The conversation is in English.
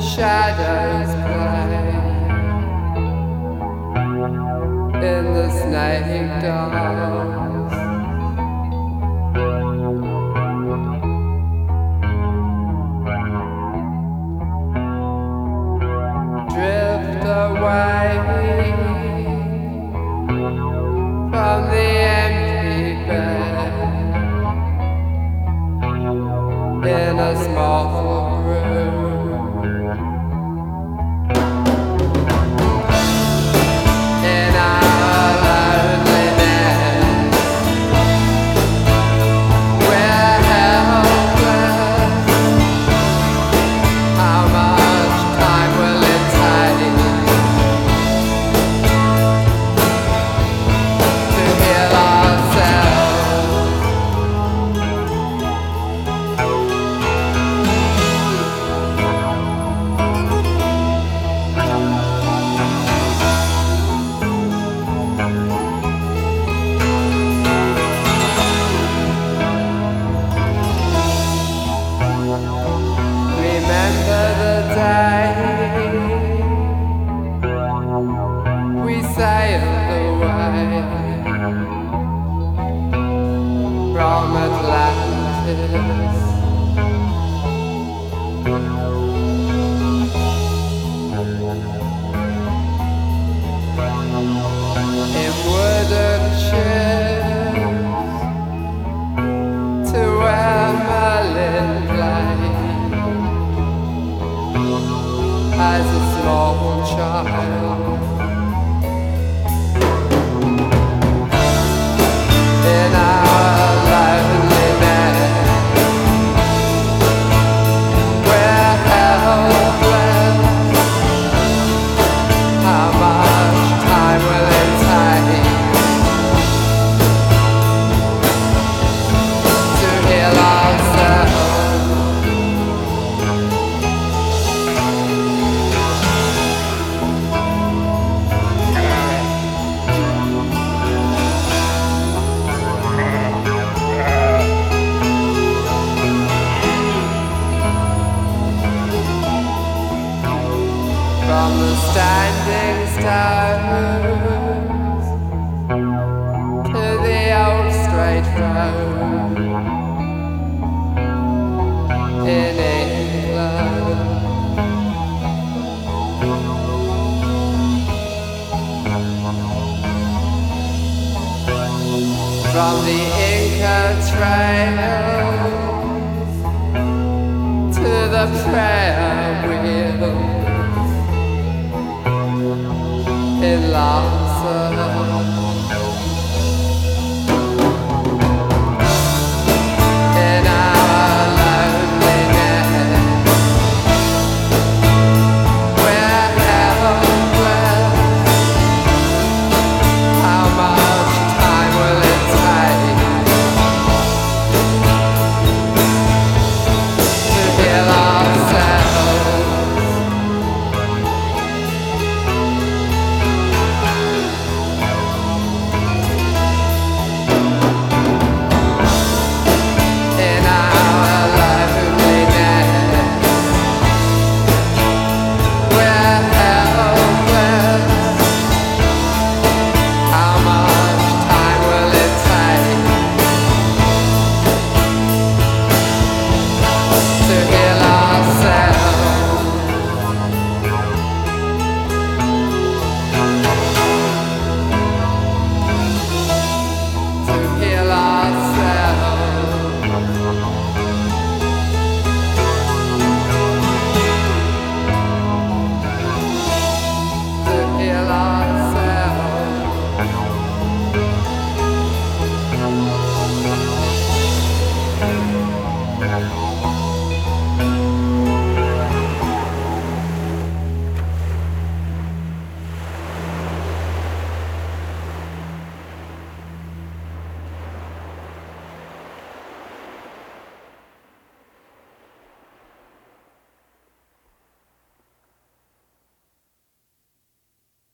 shadows play in the night dark. Drift away from the child. from the Inca trails to the prayer wheels, in love.